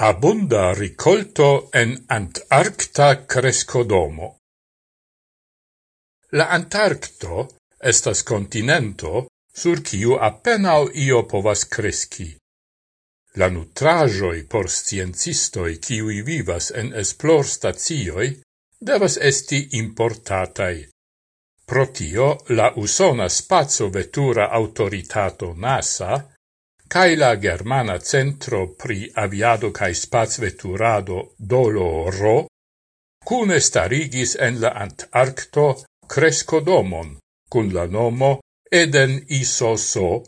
Abunda ricolto en Antarcta crescodomo. La Antarcto estas continento sur kiu apenao io povas cresci. La nutrajoi por sciencistoi kiui vivas en esplor stazioi devas esti importatai. Pro tio la usona spazio vetura autoritato NASA cae la Germana Centro pri Aviado cae Spazveturado Doloro cune starigis en la Antarcto crescodomon cun la nomo Eden Isoso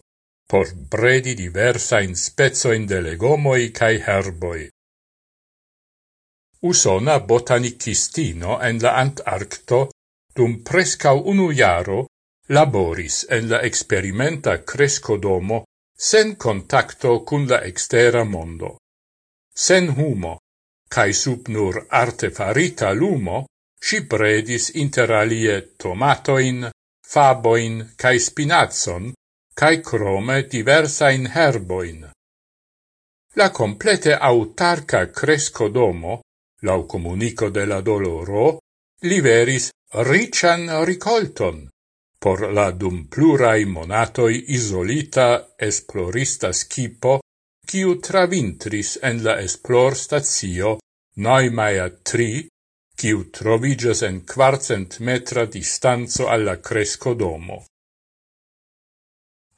por bredi diversain spezoin de legomoi cae herboi. Usona botanicistino en la Antarcto dum prescau unu jaro laboris en la experimenta crescodomo sen contacto cun la extera mondo. Sen humo, cae sub nur artefarita lumo, si predis interalie tomatoin, faboin, cae spinazon, cae crome diversain herboin. La complete autarca cresco domo, lau comunico de la doloro, liveris rician ricolton por la dum plurai monatoi isolita esplorista skipo kiu travintris en la esplor stazio Neumaia 3, kiu trovigas en quarcent metra distanzo alla Crescodomo.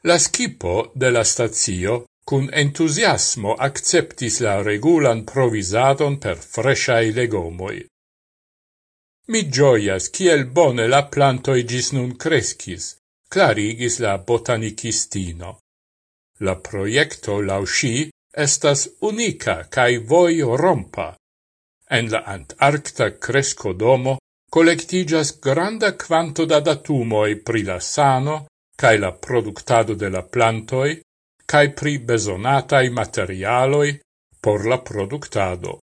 La skipo de la stazio cun entusiasmo acceptis la regulan provisadon per fresciai legomoi. Mi gioias kiel bone la plantoi gis nun crescis, clarigis la botanikistino. La proiecto laŭ ŝi estas unica cae voi rompa. En la antarkta kreskodomo collectigas granda quanto da datumoi pri la sano cae la productado de la plantoi cae pri besonatai materialoi por la productado.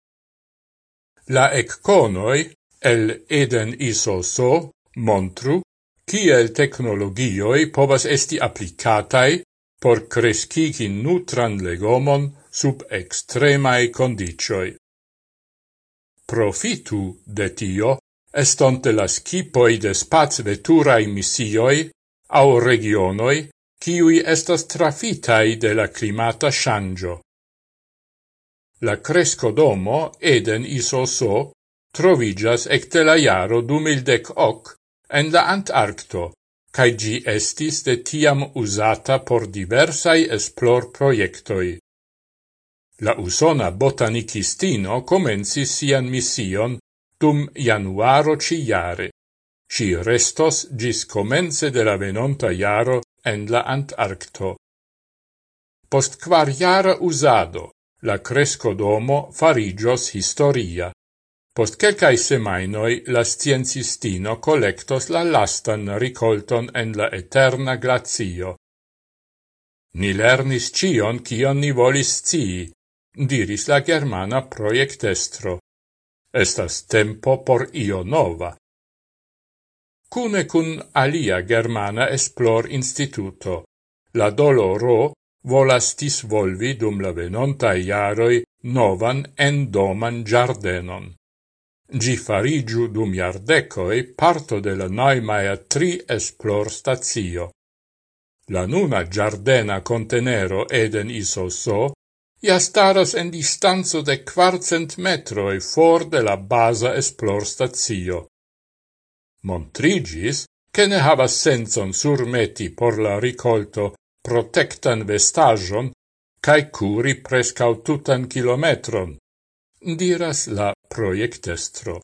La ecconoi el Eden ISOSO montru kiel technologioi povas esti applicatai por crescigi nutran legomon sub extremae condicioi. Profitu de tio estonte la skipoi de spaz veturae misioi au regionoi kiui estas trafitai de la climata shangio. La crescodomo Eden Isoso trovigas ecte la jaro du hoc en la Antarcto, cae gi estis de tiam usata por diversai esplor proiectoi. La usona botanicistino comencis sian mission dum januaro ci jare. Si restos gis comence de la venonta jaro en la Antarcto. Post quar jara usado, la cresco domo farigios historia. Post quelcae semainoi la sciencistino collectos la lastan ricolton en la eterna glazio. Ni lernis cion cion ni volis cii, diris la germana proiectestro. Estas tempo por io nova. Cune cun alia germana esplor instituto, la doloro volas disvolvi dum la venontai iaroi novan endoman giardenon. Gi farigiu dum iardecoi parto de la Neumaia Tri esplorstacio. La nuna giardena contenero Eden Isoso ia staras en distanzo de quarcent metroi for de la basa esplor stazio. Montrigis, che ne havas senson surmeti por la ricolto protectan vestagion cae curi prescau tutan kilometron, diras la projektestro